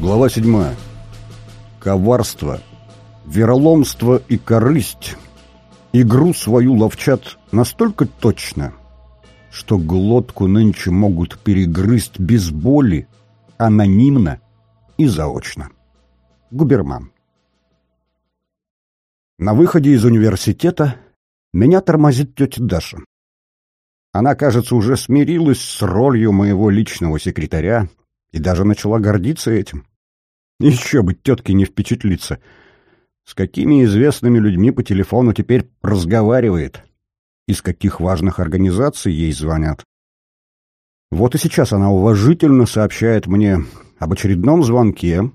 Глава 7. Коварство, вероломство и корысть игру свою ловчат настолько точно, что глотку нынче могут перегрызть без боли, анонимно и заочно. Губерман. На выходе из университета меня тормозит тетя Даша. Она, кажется, уже смирилась с ролью моего личного секретаря и даже начала гордиться этим. Еще бы тетке не впечатлиться. С какими известными людьми по телефону теперь разговаривает? Из каких важных организаций ей звонят? Вот и сейчас она уважительно сообщает мне об очередном звонке,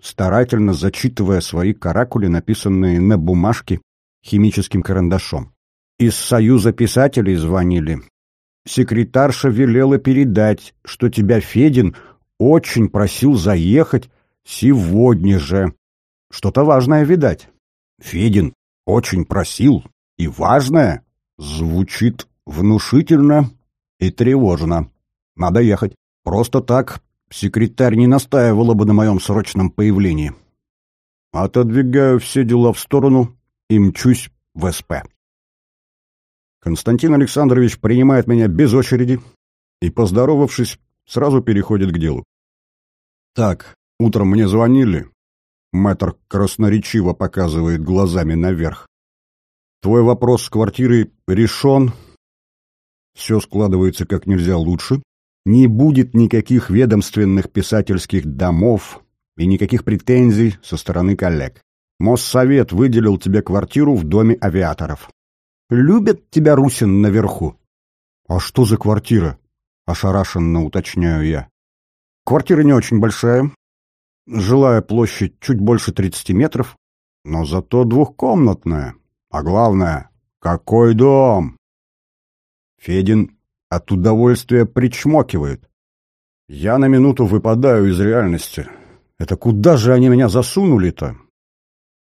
старательно зачитывая свои каракули, написанные на бумажке химическим карандашом. Из Союза писателей звонили. Секретарша велела передать, что тебя Федин очень просил заехать сегодня же. Что-то важное, видать. Федин очень просил, и важное звучит внушительно и тревожно. Надо ехать. Просто так секретарь не настаивала бы на моем срочном появлении. Отодвигаю все дела в сторону и мчусь в СП. Константин Александрович принимает меня без очереди и, поздоровавшись, сразу переходит к делу. «Так, утром мне звонили». Мэтр красноречиво показывает глазами наверх. «Твой вопрос с квартирой решен. Все складывается как нельзя лучше. Не будет никаких ведомственных писательских домов и никаких претензий со стороны коллег. Моссовет выделил тебе квартиру в доме авиаторов. Любят тебя Русин наверху. А что за квартира? Ошарашенно уточняю я. Квартира не очень большая. Жилая площадь чуть больше 30 метров, но зато двухкомнатная. А главное, какой дом! Федин от удовольствия причмокивает. Я на минуту выпадаю из реальности. Это куда же они меня засунули-то?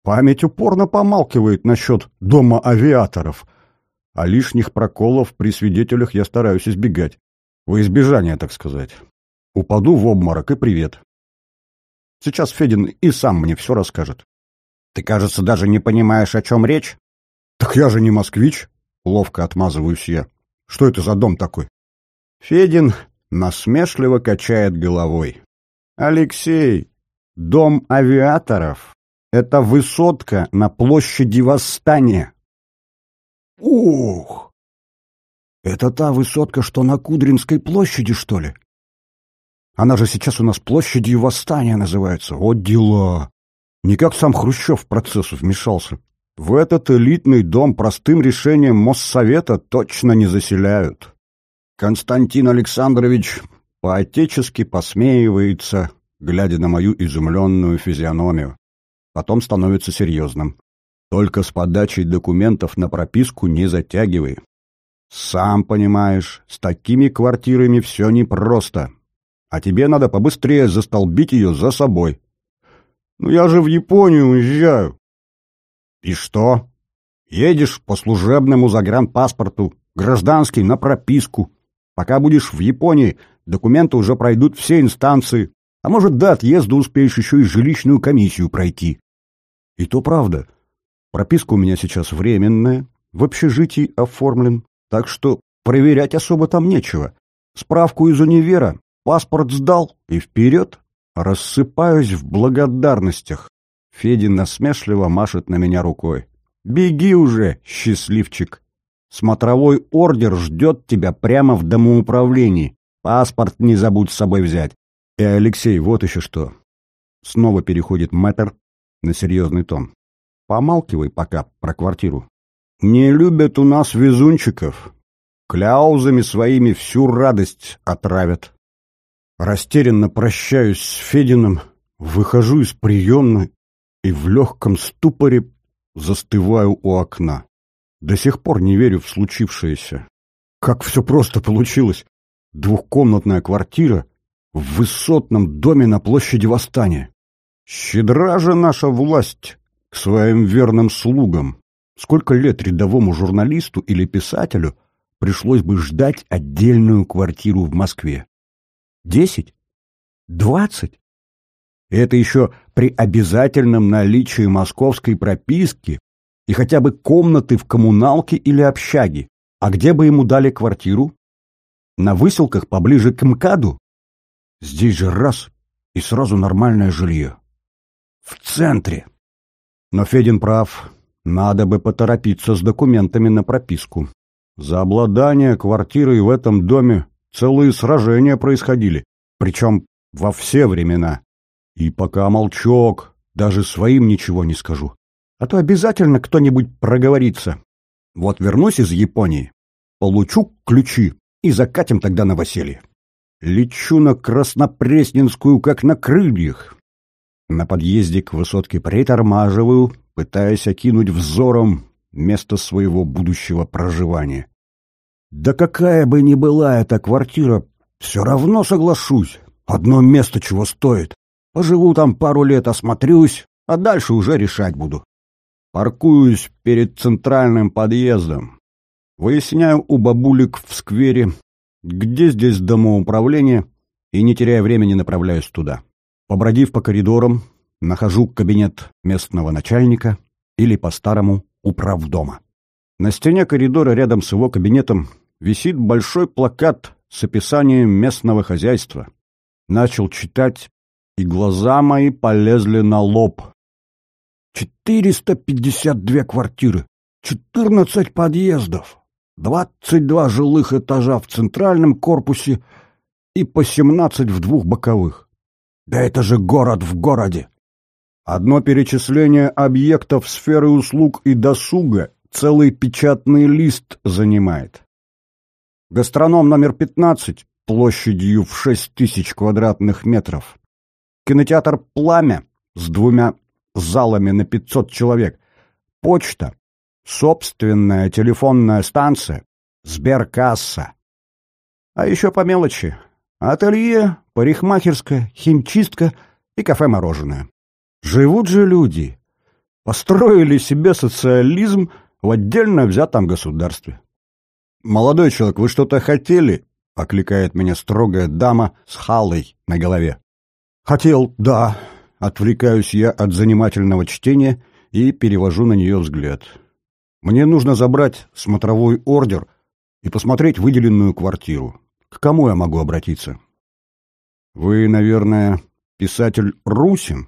Память упорно помалкивает насчет дома авиаторов, а лишних проколов при свидетелях я стараюсь избегать. Во избежание, так сказать. Упаду в обморок и привет. Сейчас Федин и сам мне все расскажет. Ты, кажется, даже не понимаешь, о чем речь? Так я же не москвич, ловко отмазываюсь я. Что это за дом такой? Федин насмешливо качает головой. Алексей, дом авиаторов — это высотка на площади Восстания. Ух! Это та высотка, что на Кудринской площади, что ли? Она же сейчас у нас площадью Восстания называется. Вот дела! Никак сам Хрущев в процесс вмешался. В этот элитный дом простым решением Моссовета точно не заселяют. Константин Александрович поотечески посмеивается, глядя на мою изумленную физиономию. Потом становится серьезным. Только с подачей документов на прописку не затягивай. Сам понимаешь, с такими квартирами все непросто. А тебе надо побыстрее застолбить ее за собой. Ну я же в Японию уезжаю. И что? Едешь по служебному загранпаспорту, гражданский на прописку. Пока будешь в Японии, документы уже пройдут все инстанции. А может, до отъезда успеешь еще и жилищную комиссию пройти. И то правда. Прописка у меня сейчас временная, в общежитии оформлен, так что проверять особо там нечего. Справку из универа, паспорт сдал и вперед. Рассыпаюсь в благодарностях. Федин насмешливо машет на меня рукой. «Беги уже, счастливчик! Смотровой ордер ждет тебя прямо в домоуправлении. Паспорт не забудь с собой взять. И, Алексей, вот еще что!» Снова переходит мэтр на серьезный тон. Помалкивай пока про квартиру. Не любят у нас везунчиков. Кляузами своими всю радость отравят. Растерянно прощаюсь с Фединым, выхожу из приемной и в легком ступоре застываю у окна. До сих пор не верю в случившееся. Как все просто получилось. Двухкомнатная квартира в высотном доме на площади Восстания. Щедра же наша власть к своим верным слугам. Сколько лет рядовому журналисту или писателю пришлось бы ждать отдельную квартиру в Москве? Десять? Двадцать? Это еще при обязательном наличии московской прописки и хотя бы комнаты в коммуналке или общаге. А где бы ему дали квартиру? На выселках поближе к МКАДу? Здесь же раз и сразу нормальное жилье. В центре. Но Федин прав. Надо бы поторопиться с документами на прописку. За обладание квартирой в этом доме целые сражения происходили, причем во все времена. И пока молчок, даже своим ничего не скажу. А то обязательно кто-нибудь проговорится. Вот вернусь из Японии, получу ключи и закатим тогда новоселье. Лечу на Краснопресненскую, как на крыльях. На подъезде к высотке притормаживаю, пытаясь окинуть взором место своего будущего проживания. Да какая бы ни была эта квартира, все равно соглашусь. Одно место чего стоит. Поживу там пару лет, осмотрюсь, а дальше уже решать буду. Паркуюсь перед центральным подъездом. Выясняю у бабулек в сквере, где здесь домоуправление, и, не теряя времени, направляюсь туда. Побродив по коридорам, нахожу кабинет местного начальника или, по-старому, управдома. На стене коридора рядом с его кабинетом висит большой плакат с описанием местного хозяйства. Начал читать, и глаза мои полезли на лоб. 452 квартиры, 14 подъездов, 22 жилых этажа в центральном корпусе и по 17 в двух боковых. Да это же город в городе! Одно перечисление объектов сферы услуг и досуга целый печатный лист занимает. Гастроном номер 15 площадью в 6 тысяч квадратных метров. Кинотеатр «Пламя» с двумя залами на 500 человек. Почта. Собственная телефонная станция. Сберкасса. А еще по мелочи. Ателье, парикмахерская, химчистка и кафе-мороженое. Живут же люди. Построили себе социализм в отдельно взятом государстве. «Молодой человек, вы что-то хотели?» — окликает меня строгая дама с халой на голове. «Хотел, да». Отвлекаюсь я от занимательного чтения и перевожу на нее взгляд. Мне нужно забрать смотровой ордер и посмотреть выделенную квартиру. К кому я могу обратиться? Вы, наверное, писатель Русин?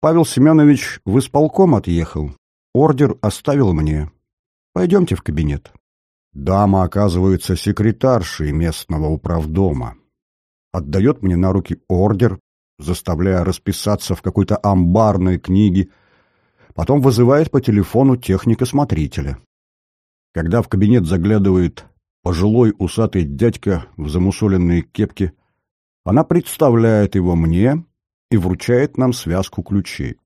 Павел Семенович в исполком отъехал. Ордер оставил мне. Пойдемте в кабинет. Дама оказывается секретаршей местного управдома. Отдает мне на руки ордер, заставляя расписаться в какой-то амбарной книге, потом вызывает по телефону техника-смотрителя. Когда в кабинет заглядывает пожилой усатый дядька в замусоленной кепке, она представляет его мне и вручает нам связку ключей.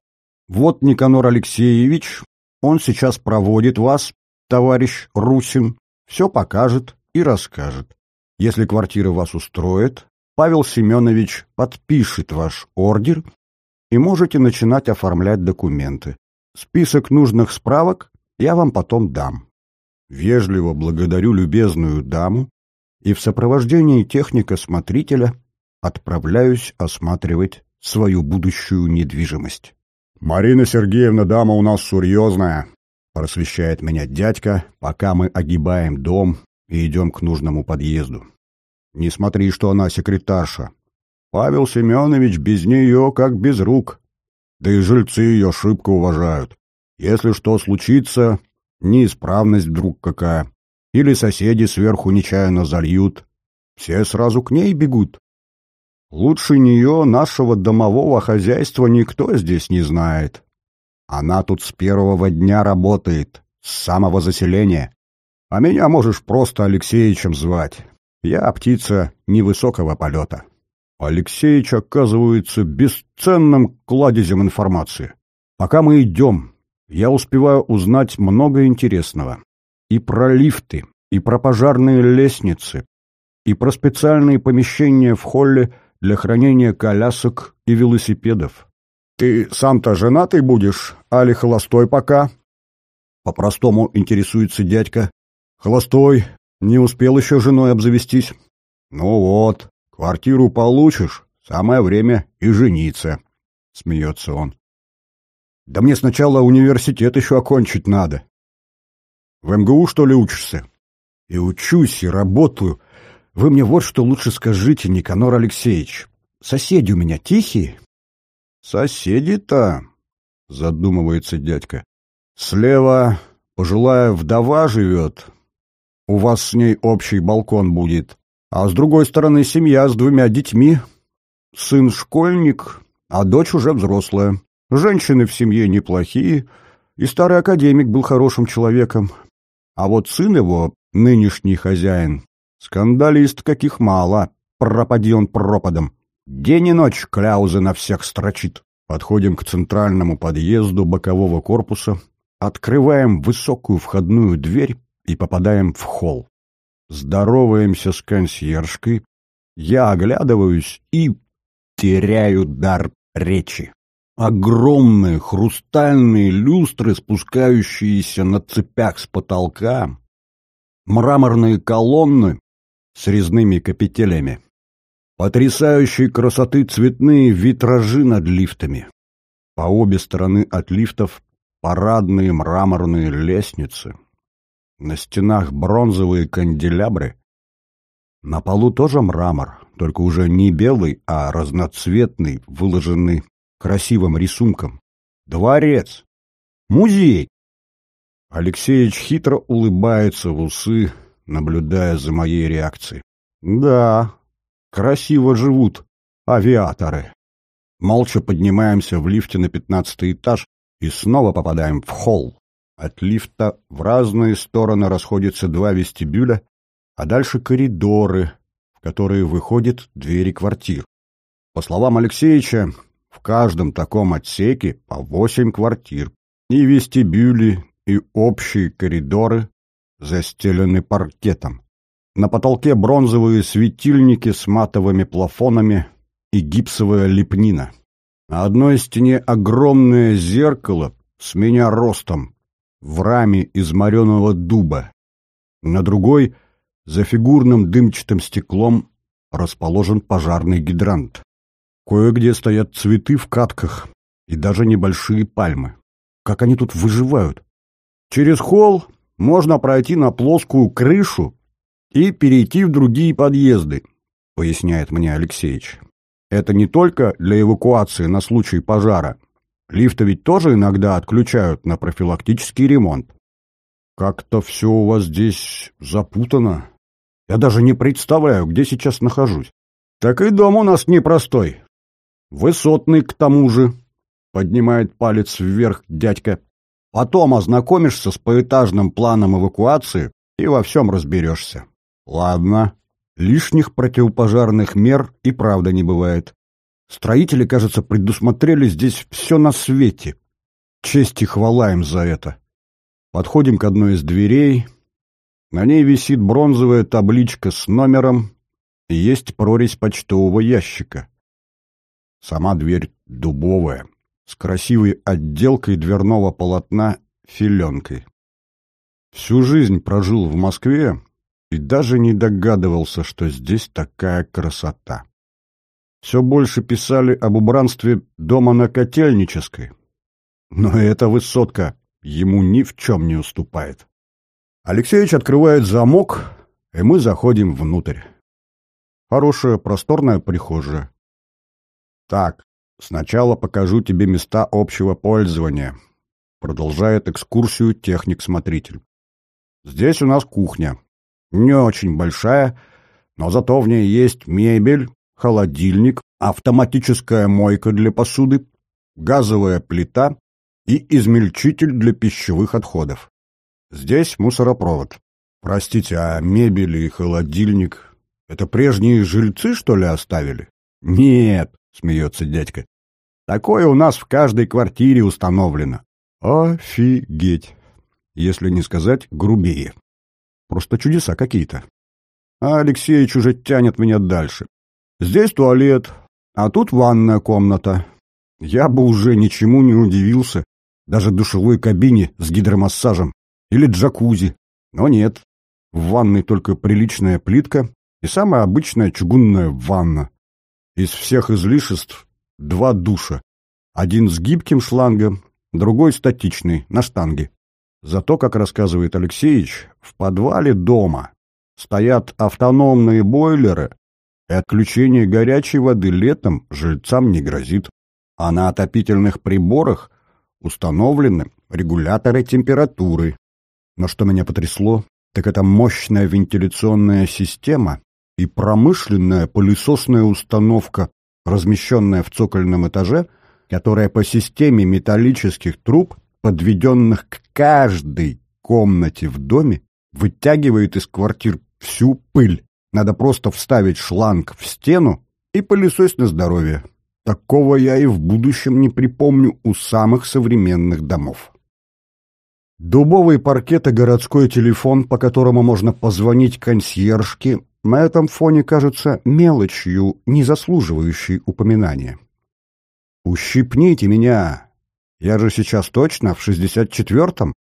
«Вот Никанор Алексеевич, он сейчас проводит вас, товарищ Русин, все покажет и расскажет. Если квартира вас устроит, Павел Семенович подпишет ваш ордер и можете начинать оформлять документы. Список нужных справок я вам потом дам. Вежливо благодарю любезную даму и в сопровождении техника-смотрителя отправляюсь осматривать свою будущую недвижимость. «Марина Сергеевна, дама у нас серьезная», — просвещает меня дядька, пока мы огибаем дом и идем к нужному подъезду. «Не смотри, что она секретарша. Павел Семенович без нее как без рук. Да и жильцы ее шибко уважают. Если что случится, неисправность вдруг какая, или соседи сверху нечаянно зальют, все сразу к ней бегут. Лучше нее нашего домового хозяйства никто здесь не знает. Она тут с первого дня работает, с самого заселения. А меня можешь просто Алексеичем звать. Я птица невысокого полета. Алексеич оказывается бесценным кладезем информации. Пока мы идем, я успеваю узнать много интересного. И про лифты, и про пожарные лестницы, и про специальные помещения в холле для хранения колясок и велосипедов. «Ты сам-то женатый будешь, али холостой пока?» По-простому интересуется дядька. «Холостой, не успел еще женой обзавестись». «Ну вот, квартиру получишь, самое время и жениться». — смеется он. «Да мне сначала университет еще окончить надо. В МГУ, что ли, учишься? И учусь, и работаю. Вы мне вот что лучше скажите, Никанор Алексеевич. Соседи у меня тихие?» «Соседи-то...» — задумывается дядька. «Слева пожилая вдова живет. У вас с ней общий балкон будет. А с другой стороны семья с двумя детьми. Сын школьник, а дочь уже взрослая. Женщины в семье неплохие, и старый академик был хорошим человеком. А вот сын его, нынешний хозяин, скандалист каких мало, пропади он пропадом. День и ночь кляузы на всех строчит. Подходим к центральному подъезду бокового корпуса, открываем высокую входную дверь и попадаем в холл. Здороваемся с консьержкой, я оглядываюсь и теряю дар речи. Огромные хрустальные люстры, спускающиеся на цепях с потолка, мраморные колонны с резными капителями, потрясающей красоты цветные витражи над лифтами. По обе стороны от лифтов парадные мраморные лестницы. На стенах бронзовые канделябры. На полу тоже мрамор, только уже не белый, а разноцветный, выложенный красивым рисунком. Дворец! Музей! Алексеевич хитро улыбается в усы, наблюдая за моей реакцией. Да, красиво живут авиаторы. Молча поднимаемся в лифте на пятнадцатый этаж и снова попадаем в холл. От лифта в разные стороны расходятся два вестибюля, а дальше коридоры, в которые выходят двери квартир. По словам Алексеевича, в каждом таком отсеке по восемь квартир. И вестибюли, и общие коридоры застелены паркетом. На потолке бронзовые светильники с матовыми плафонами и гипсовая лепнина. На одной стене огромное зеркало с меня ростом, в раме из мореного дуба. На другой, за фигурным дымчатым стеклом, расположен пожарный гидрант. Кое-где стоят цветы в катках и даже небольшие пальмы. Как они тут выживают? Через холл можно пройти на плоскую крышу и перейти в другие подъезды, поясняет мне Алексеевич. Это не только для эвакуации на случай пожара. Лифты ведь тоже иногда отключают на профилактический ремонт. Как-то все у вас здесь запутано. Я даже не представляю, где сейчас нахожусь. Так и дом у нас непростой. Высотный к тому же, поднимает палец вверх дядька. Потом ознакомишься с поэтажным планом эвакуации и во всем разберешься. Ладно, лишних противопожарных мер и правда не бывает. Строители, кажется, предусмотрели здесь все на свете. Честь и хвала им за это. Подходим к одной из дверей. На ней висит бронзовая табличка с номером и есть прорезь почтового ящика. Сама дверь дубовая, с красивой отделкой дверного полотна филенкой. Всю жизнь прожил в Москве и даже не догадывался, что здесь такая красота. Все больше писали об убранстве дома на Котельнической. Но эта высотка ему ни в чем не уступает. Алексеевич открывает замок, и мы заходим внутрь. Хорошая просторная прихожая. «Так, сначала покажу тебе места общего пользования», — продолжает экскурсию техник-смотритель. «Здесь у нас кухня. Не очень большая, но зато в ней есть мебель, холодильник, автоматическая мойка для посуды, газовая плита и измельчитель для пищевых отходов. Здесь мусоропровод. Простите, а мебель и холодильник — это прежние жильцы, что ли, оставили? Нет, — смеется дядька. «Такое у нас в каждой квартире установлено». «Офигеть!» Если не сказать грубее. Просто чудеса какие-то. А Алексеич уже тянет меня дальше. Здесь туалет, а тут ванная комната. Я бы уже ничему не удивился, даже душевой кабине с гидромассажем или джакузи. Но нет, в ванной только приличная плитка и самая обычная чугунная ванна. Из всех излишеств два душа. Один с гибким шлангом, другой статичный, на штанге. Зато, как рассказывает Алексеевич, в подвале дома стоят автономные бойлеры, и отключение горячей воды летом жильцам не грозит. А на отопительных приборах установлены регуляторы температуры. Но что меня потрясло, так это мощная вентиляционная система и промышленная пылесосная установка, размещенная в цокольном этаже, которая по системе металлических труб, подведенных к каждой комнате в доме, вытягивает из квартир всю пыль. Надо просто вставить шланг в стену и пылесосить на здоровье. Такого я и в будущем не припомню у самых современных домов. Дубовый паркет и городской телефон, по которому можно позвонить консьержке, на этом фоне кажутся мелочью, не заслуживающей упоминания. «Ущипните меня! Я же сейчас точно в шестьдесят четвертом!»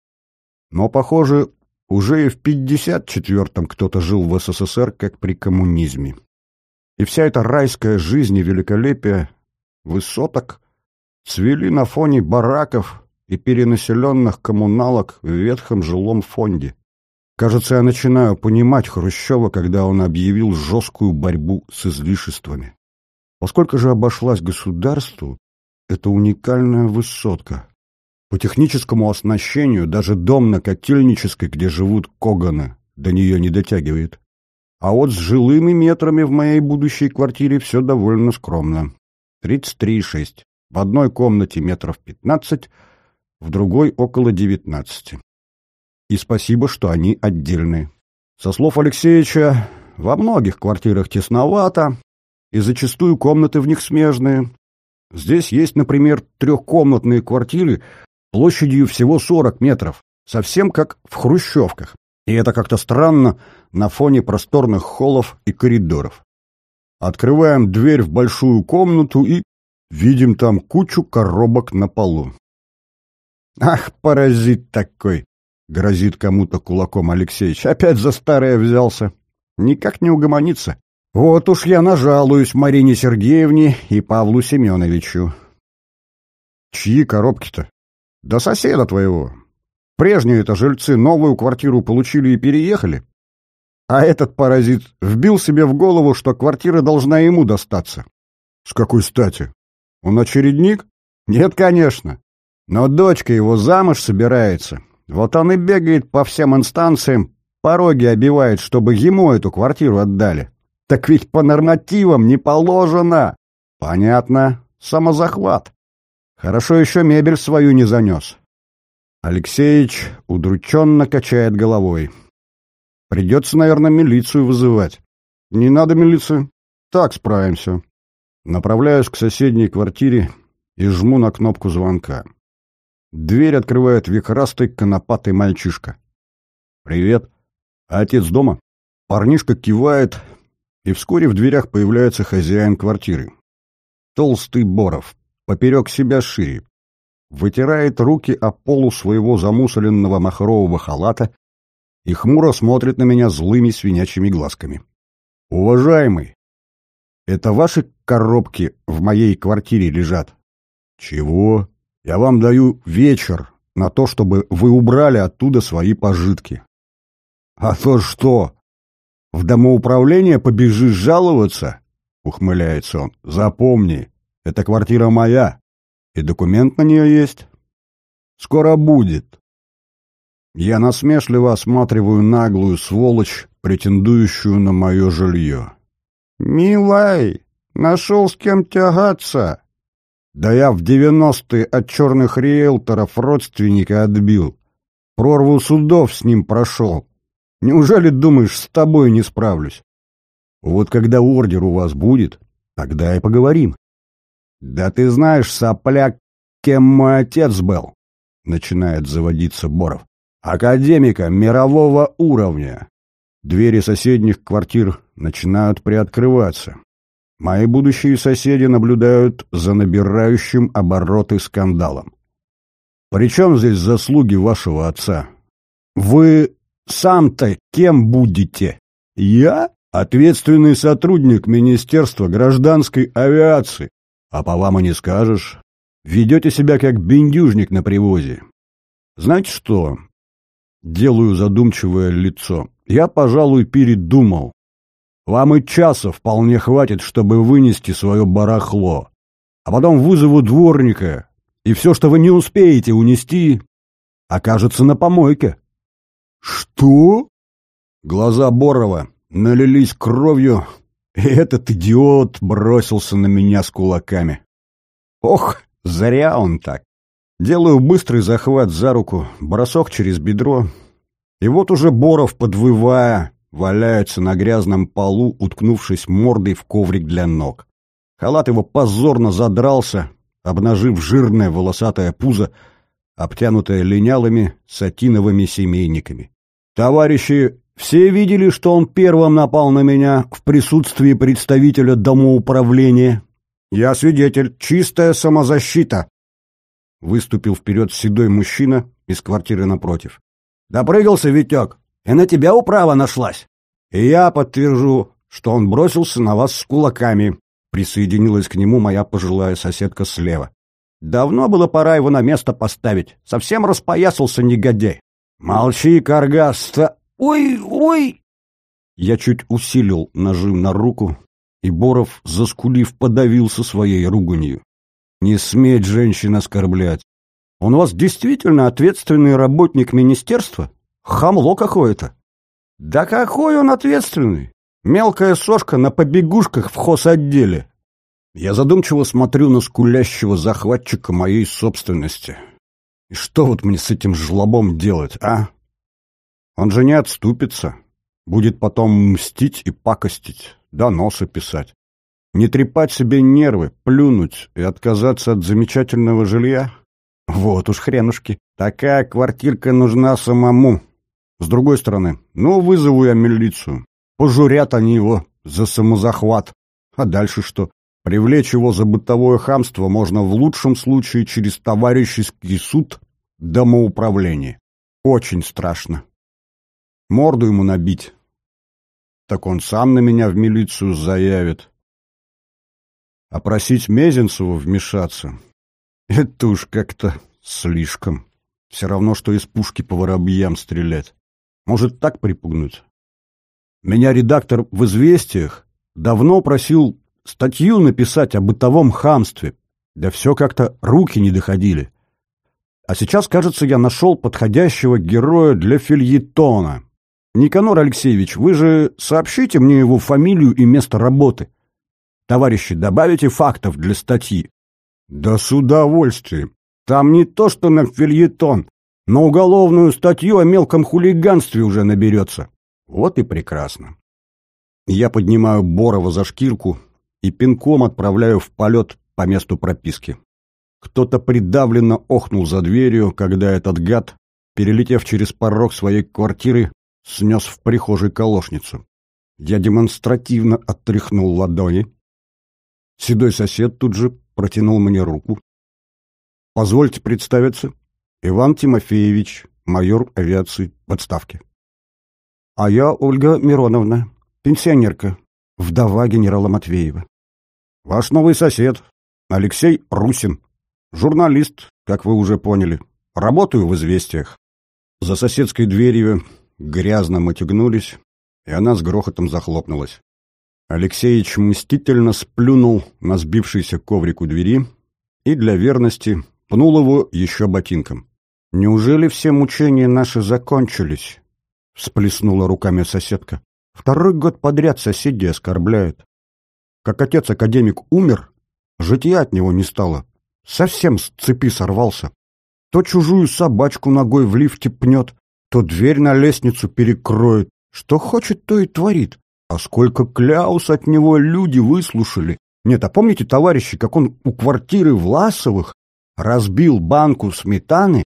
Но, похоже, уже и в пятьдесят четвертом кто-то жил в СССР, как при коммунизме. И вся эта райская жизнь и великолепие высоток цвели на фоне бараков и перенаселенных коммуналок в ветхом жилом фонде. Кажется, я начинаю понимать Хрущева, когда он объявил жесткую борьбу с излишествами. Поскольку же обошлась государству эта уникальная высотка? По техническому оснащению даже дом на Котельнической, где живут Коганы, до нее не дотягивает. А вот с жилыми метрами в моей будущей квартире все довольно скромно. 33,6. В одной комнате метров 15, в другой около 19. И спасибо, что они отдельные. Со слов Алексеевича, во многих квартирах тесновато, и зачастую комнаты в них смежные. Здесь есть, например, трехкомнатные квартиры площадью всего 40 метров, совсем как в хрущевках. И это как-то странно на фоне просторных холлов и коридоров. Открываем дверь в большую комнату и видим там кучу коробок на полу. «Ах, паразит такой!» — грозит кому-то кулаком Алексеевич. «Опять за старое взялся. Никак не угомонится. Вот уж я нажалуюсь Марине Сергеевне и Павлу Семеновичу». «Чьи коробки-то?» «Да соседа твоего. Прежние-то жильцы новую квартиру получили и переехали. А этот паразит вбил себе в голову, что квартира должна ему достаться. С какой стати? Он очередник? Нет, конечно. Но дочка его замуж собирается. Вот он и бегает по всем инстанциям, пороги обивает, чтобы ему эту квартиру отдали. Так ведь по нормативам не положено. Понятно. Самозахват. Хорошо еще мебель свою не занес. Алексеич удрученно качает головой. Придется, наверное, милицию вызывать. Не надо милицию. Так справимся. Направляюсь к соседней квартире и жму на кнопку звонка. Дверь открывает вихрастый конопатый мальчишка. «Привет. А отец дома?» Парнишка кивает, и вскоре в дверях появляется хозяин квартиры. Толстый Боров, поперек себя шире. Вытирает руки о полу своего замусоленного махрового халата и хмуро смотрит на меня злыми свинячьими глазками. «Уважаемый, это ваши коробки в моей квартире лежат?» «Чего? Я вам даю вечер на то, чтобы вы убрали оттуда свои пожитки». «А то что? В домоуправление побежишь жаловаться?» — ухмыляется он. «Запомни, эта квартира моя, и документ на нее есть. Скоро будет. Я насмешливо осматриваю наглую сволочь, претендующую на мое жилье. «Милай, нашел с кем тягаться!» «Да я в девяностые от черных риэлторов родственника отбил. Прорву судов с ним прошел. Неужели думаешь, с тобой не справлюсь? Вот когда ордер у вас будет, тогда и поговорим». «Да ты знаешь, сопляк, кем мой отец был?» — начинает заводиться Боров академика мирового уровня. Двери соседних квартир начинают приоткрываться. Мои будущие соседи наблюдают за набирающим обороты скандалом. «При чем здесь заслуги вашего отца? Вы сам-то кем будете? Я ответственный сотрудник Министерства гражданской авиации. А по вам и не скажешь. Ведете себя как бендюжник на привозе. Знаете что? Делаю задумчивое лицо. Я, пожалуй, передумал. Вам и часа вполне хватит, чтобы вынести свое барахло. А потом вызову дворника, и все, что вы не успеете унести, окажется на помойке. Что? Глаза Борова налились кровью, и этот идиот бросился на меня с кулаками. Ох, зря он так. Делаю быстрый захват за руку, бросок через бедро, и вот уже Боров, подвывая, валяется на грязном полу, уткнувшись мордой в коврик для ног. Халат его позорно задрался, обнажив жирное волосатое пузо, обтянутое линялыми сатиновыми семейниками. Товарищи все видели, что он первым напал на меня в присутствии представителя домоуправления. Я свидетель, чистая самозащита. Выступил вперед седой мужчина из квартиры напротив. Допрыгался Витек, и на тебя управа нашлась. И я подтвержу, что он бросился на вас с кулаками. Присоединилась к нему моя пожилая соседка слева. Давно было пора его на место поставить. Совсем распоясался негодяй. Молчи, каргаста. Ой, ой! Я чуть усилил нажим на руку, и Боров, заскулив, подавился своей руганью. Не сметь женщин оскорблять. Он у вас действительно ответственный работник министерства? Хамло какое-то. Да какой он ответственный? Мелкая сошка на побегушках в хозотделе. Я задумчиво смотрю на скулящего захватчика моей собственности. И что вот мне с этим жлобом делать, а? Он же не отступится. Будет потом мстить и пакостить, доносы писать. Не трепать себе нервы, плюнуть и отказаться от замечательного жилья? Вот уж хренушки. Такая квартирка нужна самому. С другой стороны, ну, вызову я милицию. Пожурят они его за самозахват. А дальше что? Привлечь его за бытовое хамство можно в лучшем случае через товарищеский суд домоуправления. Очень страшно. Морду ему набить. Так он сам на меня в милицию заявит. А просить Мезенцеву вмешаться — это уж как-то слишком. Все равно, что из пушки по воробьям стрелять. Может, так припугнуть? Меня редактор в «Известиях» давно просил статью написать о бытовом хамстве. Да все как-то руки не доходили. А сейчас, кажется, я нашел подходящего героя для фильетона. Никанор Алексеевич, вы же сообщите мне его фамилию и место работы. Товарищи, добавите фактов для статьи. Да с удовольствием. Там не то, что на фильетон, но уголовную статью о мелком хулиганстве уже наберется. Вот и прекрасно. Я поднимаю Борова за шкирку и пинком отправляю в полет по месту прописки. Кто-то придавленно охнул за дверью, когда этот гад, перелетев через порог своей квартиры, снес в прихожей колошницу. Я демонстративно оттряхнул ладони. Седой сосед тут же протянул мне руку. «Позвольте представиться. Иван Тимофеевич, майор авиации в отставке». «А я Ольга Мироновна, пенсионерка, вдова генерала Матвеева». «Ваш новый сосед, Алексей Русин, журналист, как вы уже поняли. Работаю в «Известиях». За соседской дверью грязно мотягнулись, и она с грохотом захлопнулась. Алексеич мстительно сплюнул на сбившийся коврик у двери и для верности пнул его еще ботинком. «Неужели все мучения наши закончились?» — всплеснула руками соседка. «Второй год подряд соседи оскорбляют. Как отец-академик умер, житья от него не стало. Совсем с цепи сорвался. То чужую собачку ногой в лифте пнет, то дверь на лестницу перекроет. Что хочет, то и творит. А сколько кляус от него люди выслушали. Нет, а помните, товарищи, как он у квартиры Власовых разбил банку сметаны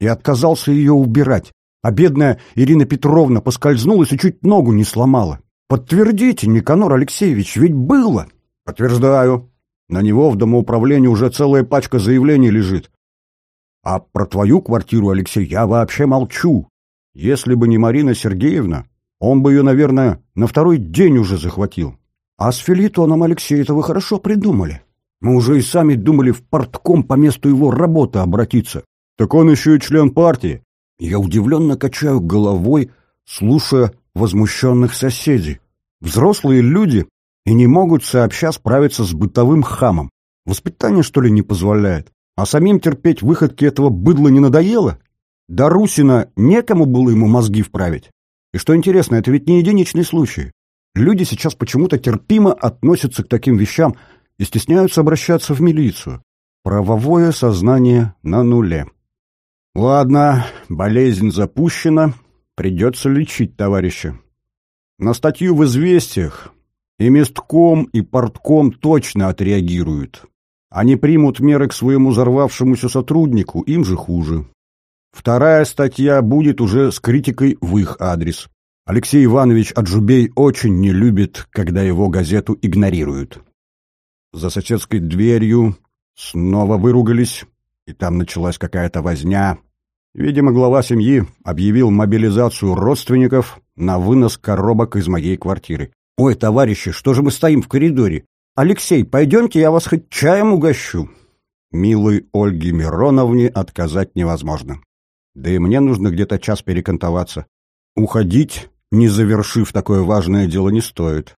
и отказался ее убирать, а бедная Ирина Петровна поскользнулась и чуть ногу не сломала. Подтвердите, Никанор Алексеевич, ведь было. Подтверждаю. На него в домоуправлении уже целая пачка заявлений лежит. А про твою квартиру, Алексей, я вообще молчу. Если бы не Марина Сергеевна, он бы ее, наверное, на второй день уже захватил. А с Филитоном Алексей это вы хорошо придумали. Мы уже и сами думали в портком по месту его работы обратиться. Так он еще и член партии. Я удивленно качаю головой, слушая возмущенных соседей. Взрослые люди и не могут сообща справиться с бытовым хамом. Воспитание, что ли, не позволяет? А самим терпеть выходки этого быдла не надоело? Да Русина некому было ему мозги вправить. И что интересно, это ведь не единичный случай. Люди сейчас почему-то терпимо относятся к таким вещам и стесняются обращаться в милицию. Правовое сознание на нуле. Ладно, болезнь запущена, придется лечить товарища. На статью в «Известиях» и местком, и портком точно отреагируют. Они примут меры к своему взорвавшемуся сотруднику, им же хуже. Вторая статья будет уже с критикой в их адрес. Алексей Иванович Аджубей очень не любит, когда его газету игнорируют. За соседской дверью снова выругались, и там началась какая-то возня. Видимо, глава семьи объявил мобилизацию родственников на вынос коробок из моей квартиры. «Ой, товарищи, что же мы стоим в коридоре? Алексей, пойдемте, я вас хоть чаем угощу». Милой Ольге Мироновне отказать невозможно. Да и мне нужно где-то час перекантоваться. Уходить, не завершив такое важное дело, не стоит.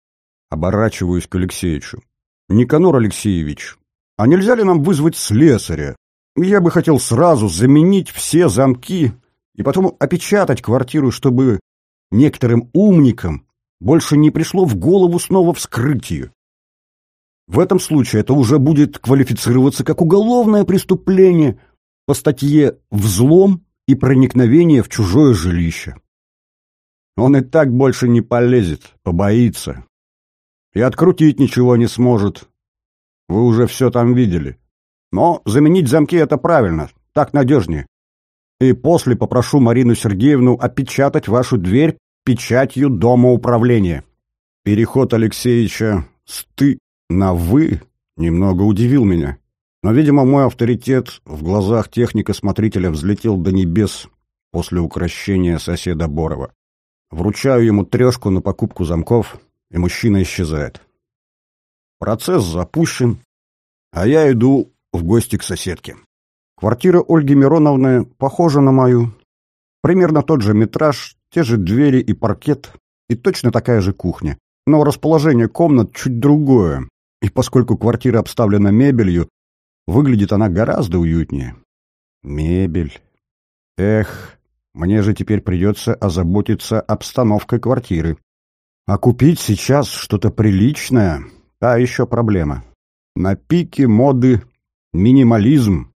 Оборачиваюсь к Алексеевичу. «Никанор Алексеевич, а нельзя ли нам вызвать слесаря? Я бы хотел сразу заменить все замки и потом опечатать квартиру, чтобы некоторым умникам больше не пришло в голову снова вскрытие. В этом случае это уже будет квалифицироваться как уголовное преступление по статье «Взлом и проникновение в чужое жилище». Он и так больше не полезет, побоится. И открутить ничего не сможет. Вы уже все там видели. Но заменить замки — это правильно, так надежнее. И после попрошу Марину Сергеевну опечатать вашу дверь печатью Дома управления. Переход Алексеевича с «ты» на «вы» немного удивил меня. Но, видимо, мой авторитет в глазах техника-смотрителя взлетел до небес после укращения соседа Борова. Вручаю ему трешку на покупку замков, и мужчина исчезает. Процесс запущен, а я иду в гости к соседке. Квартира Ольги Мироновны похожа на мою. Примерно тот же метраж, те же двери и паркет, и точно такая же кухня. Но расположение комнат чуть другое, и поскольку квартира обставлена мебелью, выглядит она гораздо уютнее. Мебель. Эх, мне же теперь придется озаботиться обстановкой квартиры. А купить сейчас что-то приличное — та еще проблема. На пике моды минимализм.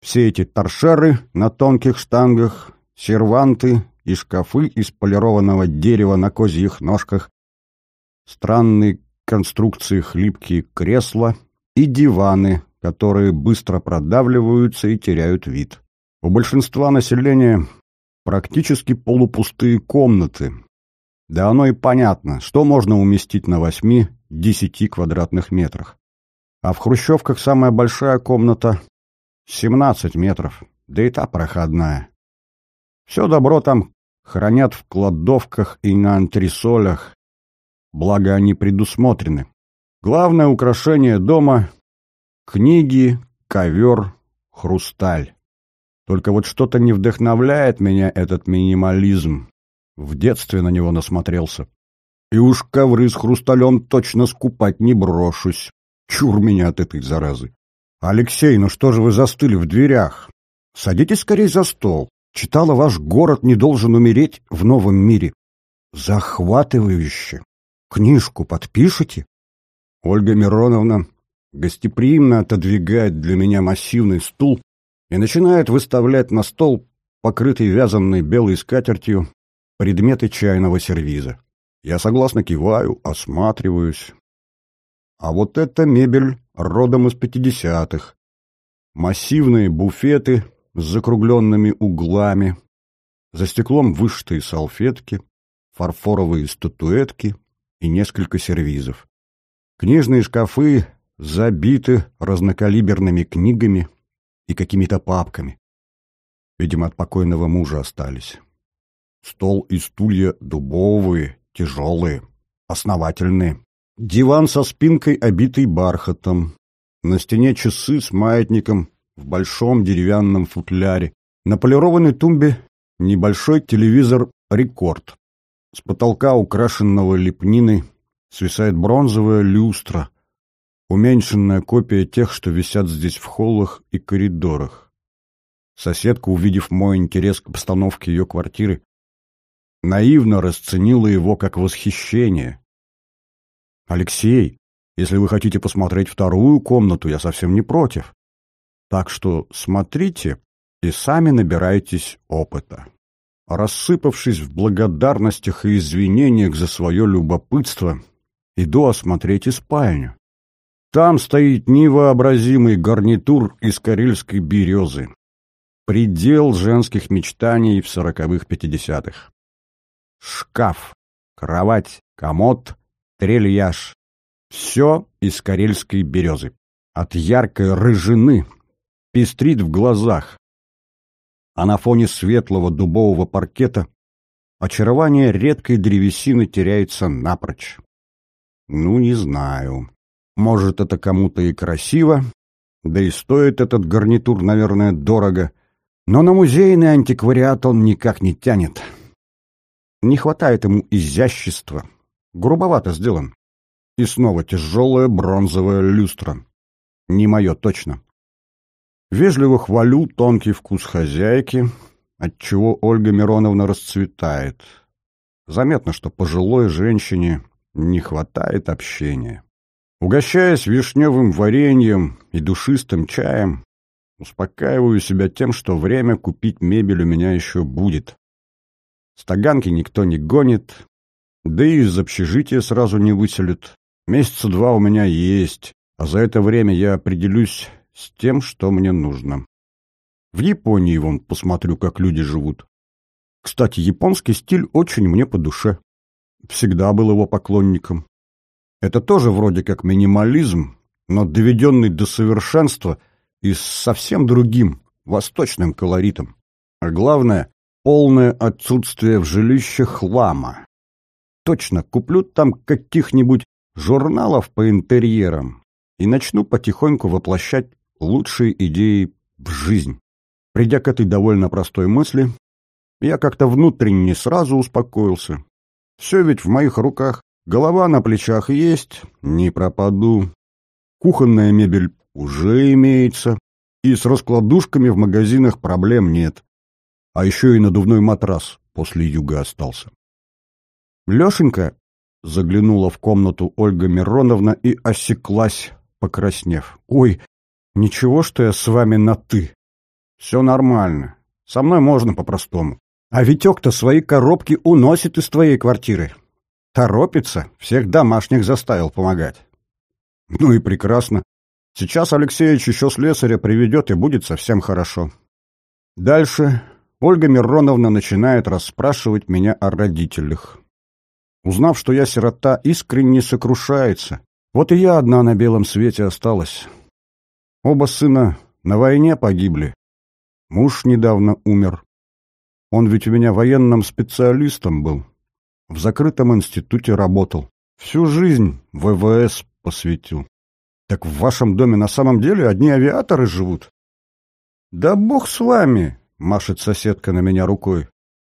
Все эти торшеры на тонких штангах, серванты и шкафы из полированного дерева на козьих ножках, странные конструкции хлипкие кресла и диваны, которые быстро продавливаются и теряют вид. У большинства населения практически полупустые комнаты. Да оно и понятно, что можно уместить на восьми-десяти квадратных метрах. А в хрущевках самая большая комната — 17 метров, да и та проходная. Все добро там хранят в кладовках и на антресолях, благо они предусмотрены. Главное украшение дома — книги, ковер, хрусталь. Только вот что-то не вдохновляет меня этот минимализм. В детстве на него насмотрелся. И уж ковры с хрусталем точно скупать не брошусь. Чур меня от этой заразы. Алексей, ну что же вы застыли в дверях? Садитесь скорее за стол. Читала, ваш город не должен умереть в новом мире. Захватывающе. Книжку подпишите? Ольга Мироновна гостеприимно отодвигает для меня массивный стул и начинает выставлять на стол, покрытый вязаной белой скатертью, предметы чайного сервиза. Я согласно киваю, осматриваюсь. А вот эта мебель родом из пятидесятых. Массивные буфеты с закругленными углами, за стеклом вышитые салфетки, фарфоровые статуэтки и несколько сервизов. Книжные шкафы забиты разнокалиберными книгами и какими-то папками. Видимо, от покойного мужа остались. Стол и стулья дубовые, тяжелые, основательные. Диван со спинкой, обитый бархатом. На стене часы с маятником в большом деревянном футляре. На полированной тумбе небольшой телевизор «Рекорд». С потолка, украшенного лепниной, свисает бронзовая люстра, уменьшенная копия тех, что висят здесь в холлах и коридорах. Соседка, увидев мой интерес к обстановке ее квартиры, наивно расценила его как восхищение. «Алексей, если вы хотите посмотреть вторую комнату, я совсем не против. Так что смотрите и сами набирайтесь опыта». Рассыпавшись в благодарностях и извинениях за свое любопытство, иду осмотреть и спальню. Там стоит невообразимый гарнитур из карельской березы. Предел женских мечтаний в сороковых-пятидесятых. Шкаф, кровать, комод, трельяж. Все из карельской березы. От яркой рыжины пестрит в глазах. А на фоне светлого дубового паркета очарование редкой древесины теряется напрочь. Ну, не знаю. Может, это кому-то и красиво, да и стоит этот гарнитур, наверное, дорого, но на музейный антиквариат он никак не тянет. Не хватает ему изящества, грубовато сделан. И снова тяжелая бронзовая люстра. Не мое точно. Вежливо хвалю тонкий вкус хозяйки, отчего Ольга Мироновна расцветает. Заметно, что пожилой женщине не хватает общения. Угощаясь вишневым вареньем и душистым чаем, успокаиваю себя тем, что время купить мебель у меня еще будет. Стаганки никто не гонит, да и из общежития сразу не выселят. Месяца два у меня есть, а за это время я определюсь с тем, что мне нужно. В Японии вон посмотрю, как люди живут. Кстати, японский стиль очень мне по душе. Всегда был его поклонником. Это тоже вроде как минимализм, но доведенный до совершенства и с совсем другим, восточным колоритом. А главное, полное отсутствие в жилище хлама. Точно, куплю там каких-нибудь журналов по интерьерам и начну потихоньку воплощать лучшие идеи в жизнь. Придя к этой довольно простой мысли, я как-то внутренне сразу успокоился. Все ведь в моих руках. Голова на плечах есть, не пропаду. Кухонная мебель уже имеется, и с раскладушками в магазинах проблем нет. А еще и надувной матрас после юга остался. Лешенька заглянула в комнату Ольга Мироновна и осеклась, покраснев. «Ой, ничего, что я с вами на «ты». Все нормально. Со мной можно по-простому. А Витек-то свои коробки уносит из твоей квартиры. Торопится, всех домашних заставил помогать. Ну и прекрасно. Сейчас Алексеевич еще слесаря приведет, и будет совсем хорошо. Дальше Ольга Мироновна начинает расспрашивать меня о родителях. Узнав, что я сирота, искренне сокрушается. Вот и я одна на белом свете осталась. Оба сына на войне погибли. Муж недавно умер. Он ведь у меня военным специалистом был. В закрытом институте работал. Всю жизнь ВВС посвятил. Так в вашем доме на самом деле одни авиаторы живут? Да бог с вами, машет соседка на меня рукой.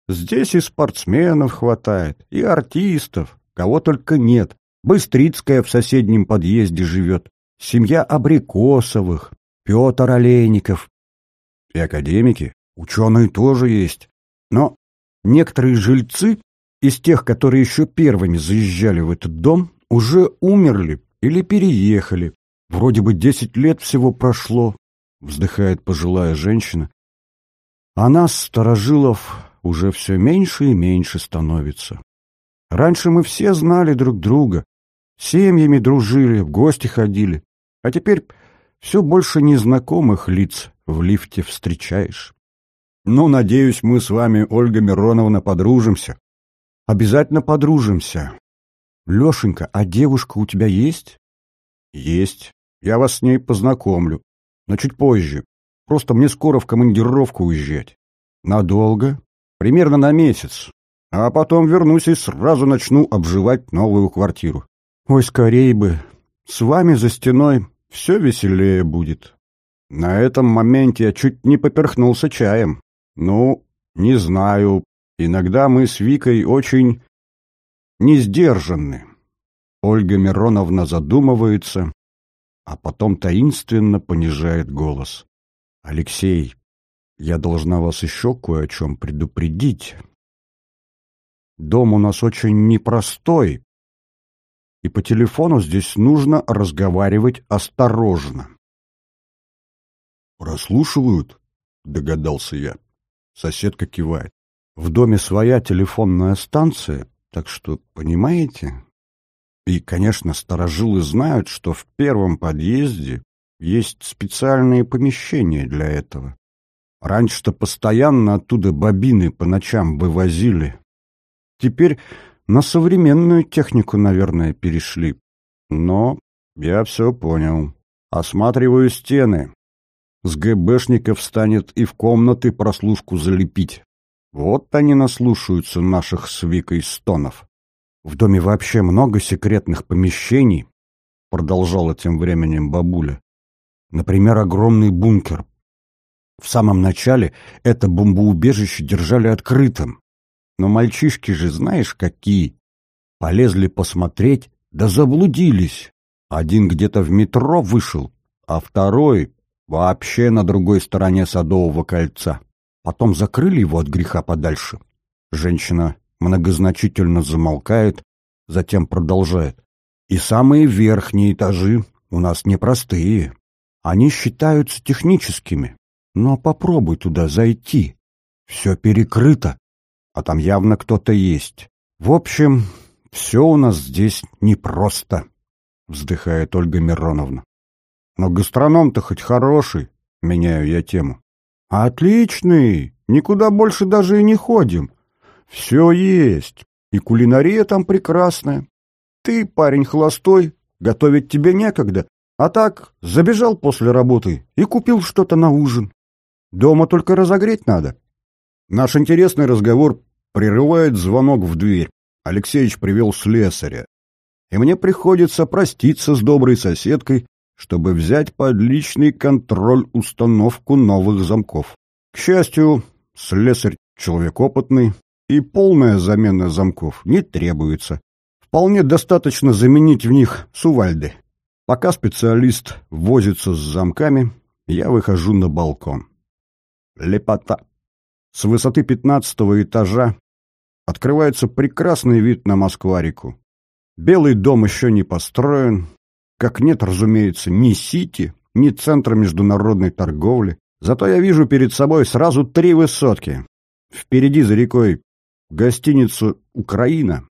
Здесь и спортсменов хватает, и артистов, кого только нет. Быстрицкая в соседнем подъезде живет, семья Абрикосовых, Петр Олейников. И академики, ученые тоже есть. Но некоторые жильцы из тех, которые еще первыми заезжали в этот дом, уже умерли или переехали. Вроде бы десять лет всего прошло, вздыхает пожилая женщина. А нас, старожилов, уже все меньше и меньше становится. Раньше мы все знали друг друга, семьями дружили, в гости ходили, а теперь все больше незнакомых лиц в лифте встречаешь. Ну, надеюсь, мы с вами, Ольга Мироновна, подружимся. Обязательно подружимся. Лешенька, а девушка у тебя есть? Есть. Я вас с ней познакомлю. Но чуть позже. Просто мне скоро в командировку уезжать. Надолго? Примерно на месяц. А потом вернусь и сразу начну обживать новую квартиру. Ой, скорее бы. С вами за стеной все веселее будет. На этом моменте я чуть не поперхнулся чаем. Ну, не знаю, иногда мы с Викой очень несдержанны. Ольга Мироновна задумывается, а потом таинственно понижает голос. «Алексей, я должна вас еще кое о чем предупредить. Дом у нас очень непростой, и по телефону здесь нужно разговаривать осторожно. «Прослушивают?» — догадался я. Соседка кивает. «В доме своя телефонная станция, так что, понимаете?» И, конечно, старожилы знают, что в первом подъезде есть специальные помещения для этого. Раньше-то постоянно оттуда бобины по ночам вывозили. Теперь на современную технику, наверное, перешли. Но я все понял. Осматриваю стены. С ГБшников станет и в комнаты прослушку залепить. Вот они наслушаются наших с Викой стонов. В доме вообще много секретных помещений, продолжала тем временем бабуля. Например, огромный бункер. В самом начале это бомбоубежище держали открытым. Но мальчишки же знаешь какие. Полезли посмотреть, да заблудились. Один где-то в метро вышел, а второй вообще на другой стороне Садового кольца. Потом закрыли его от греха подальше. Женщина многозначительно замолкает, затем продолжает. И самые верхние этажи у нас непростые. Они считаются техническими. Но попробуй туда зайти. Все перекрыто а там явно кто-то есть. В общем, все у нас здесь непросто, вздыхает Ольга Мироновна. Но гастроном-то хоть хороший, меняю я тему. Отличный, никуда больше даже и не ходим. Все есть, и кулинария там прекрасная. Ты, парень холостой, готовить тебе некогда, а так забежал после работы и купил что-то на ужин. Дома только разогреть надо. Наш интересный разговор прерывает звонок в дверь. Алексеич привел слесаря. И мне приходится проститься с доброй соседкой, чтобы взять под личный контроль установку новых замков. К счастью, слесарь человек опытный, и полная замена замков не требуется. Вполне достаточно заменить в них сувальды. Пока специалист возится с замками, я выхожу на балкон. Лепота. С высоты пятнадцатого этажа открывается прекрасный вид на Москварику. Белый дом еще не построен, как нет, разумеется, ни Сити, ни Центра международной торговли. Зато я вижу перед собой сразу три высотки. Впереди за рекой гостиницу «Украина»,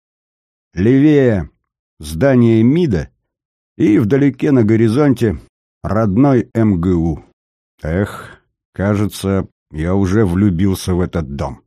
левее здание МИДа и вдалеке на горизонте родной МГУ. Эх, кажется, я уже влюбился в этот дом.